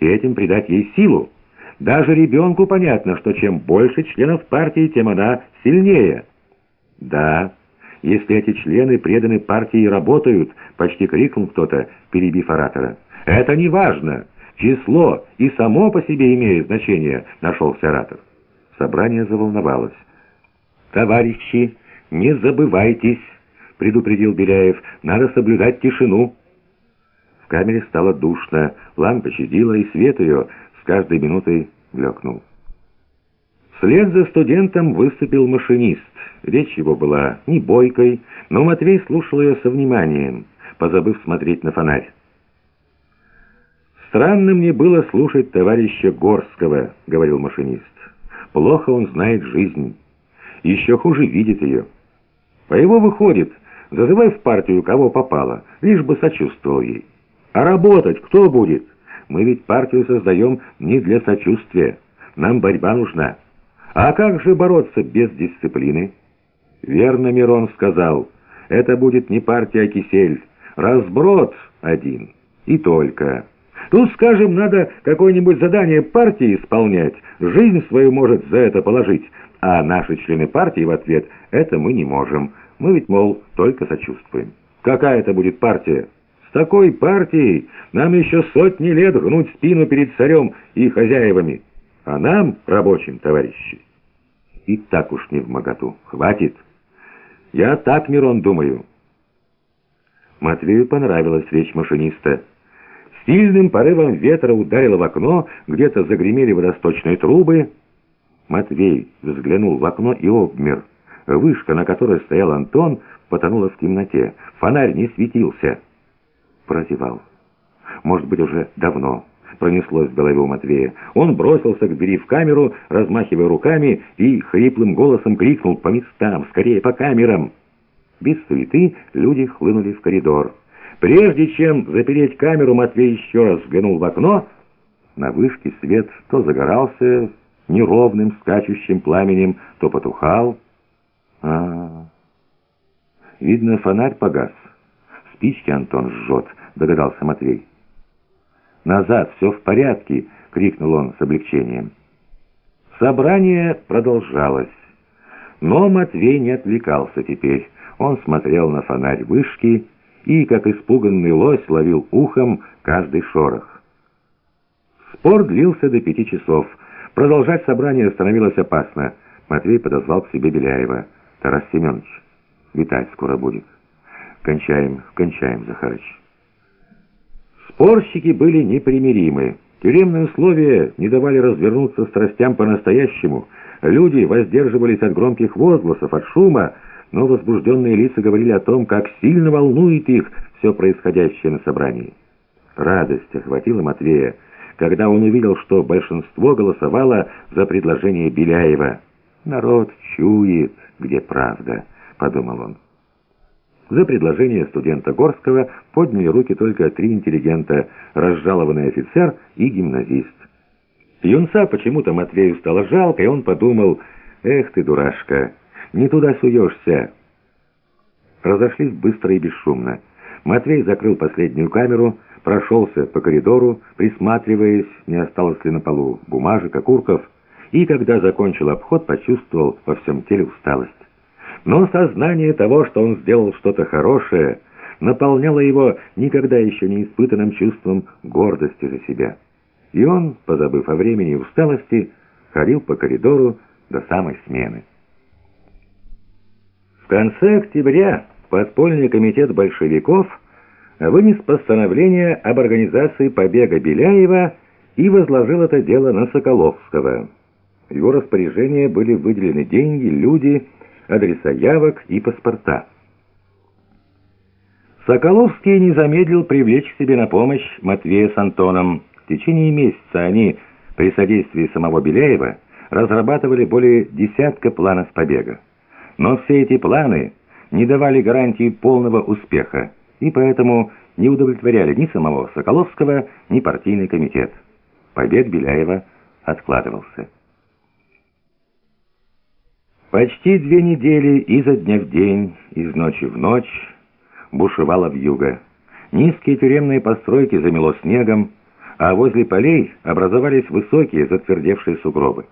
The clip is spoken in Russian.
и этим придать ей силу. Даже ребенку понятно, что чем больше членов партии, тем она сильнее. Да, если эти члены преданы партии и работают, почти крикнул кто-то, перебив оратора. Это не важно. Число и само по себе имеет значение, нашелся оратор. Собрание заволновалось. «Товарищи, не забывайтесь!» — предупредил Беляев. «Надо соблюдать тишину». В камере стало душно, лампа чадила, и свет ее с каждой минутой блекнул. Вслед за студентом выступил машинист. Речь его была не бойкой, но Матвей слушал ее со вниманием, позабыв смотреть на фонарь. «Странно мне было слушать товарища Горского», — говорил машинист. «Плохо он знает жизнь. Еще хуже видит ее. По его выходит, зазывай в партию кого попало, лишь бы сочувствовал ей. А работать кто будет? Мы ведь партию создаем не для сочувствия. Нам борьба нужна». А как же бороться без дисциплины? Верно Мирон сказал, это будет не партия, а кисель, разброд один, и только. Тут, скажем, надо какое-нибудь задание партии исполнять, жизнь свою может за это положить, а наши члены партии в ответ «это мы не можем». Мы ведь, мол, только сочувствуем. Какая это будет партия? Такой партией нам еще сотни лет гнуть спину перед царем и хозяевами. А нам, рабочим товарищи, и так уж не в моготу. Хватит. Я так, Мирон, думаю. Матвею понравилась речь машиниста. Сильным порывом ветра ударило в окно, где-то загремели водосточные трубы. Матвей взглянул в окно и обмер. Вышка, на которой стоял Антон, потонула в темноте. Фонарь не светился. Прозевал. Может быть, уже давно пронеслось в голове у Матвея. Он бросился к двери в камеру, размахивая руками, и хриплым голосом крикнул «По местам! Скорее, по камерам!» Без суеты люди хлынули в коридор. Прежде чем запереть камеру, Матвей еще раз взглянул в окно. На вышке свет то загорался неровным скачущим пламенем, то потухал. А, -а, -а. видно, фонарь погас. Спички Антон жжет, догадался Матвей. «Назад, все в порядке!» — крикнул он с облегчением. Собрание продолжалось. Но Матвей не отвлекался теперь. Он смотрел на фонарь вышки и, как испуганный лось, ловил ухом каждый шорох. Спор длился до пяти часов. Продолжать собрание становилось опасно. Матвей подозвал к себе Беляева. «Тарас Семенович, витать скоро будет. Кончаем, кончаем, Захарыч». Спорщики были непримиримы. Тюремные условия не давали развернуться страстям по-настоящему. Люди воздерживались от громких возгласов, от шума, но возбужденные лица говорили о том, как сильно волнует их все происходящее на собрании. Радость охватила Матвея, когда он увидел, что большинство голосовало за предложение Беляева. «Народ чует, где правда», — подумал он. За предложение студента Горского подняли руки только три интеллигента, разжалованный офицер и гимназист. Юнца почему-то Матвею стало жалко, и он подумал, «Эх ты, дурашка, не туда суешься». Разошлись быстро и бесшумно. Матвей закрыл последнюю камеру, прошелся по коридору, присматриваясь, не осталось ли на полу бумажек, окурков, и, когда закончил обход, почувствовал во всем теле усталость. Но сознание того, что он сделал что-то хорошее, наполняло его никогда еще не испытанным чувством гордости за себя. И он, позабыв о времени и усталости, ходил по коридору до самой смены. В конце октября подпольный комитет большевиков вынес постановление об организации побега Беляева и возложил это дело на Соколовского. В его распоряжение были выделены деньги, люди адреса явок и паспорта. Соколовский не замедлил привлечь к себе на помощь Матвея с Антоном. В течение месяца они, при содействии самого Беляева, разрабатывали более десятка планов побега. Но все эти планы не давали гарантии полного успеха, и поэтому не удовлетворяли ни самого Соколовского, ни партийный комитет. Побег Беляева откладывался. Почти две недели изо дня в день, из ночи в ночь бушевала вьюга. Низкие тюремные постройки замело снегом, а возле полей образовались высокие затвердевшие сугробы.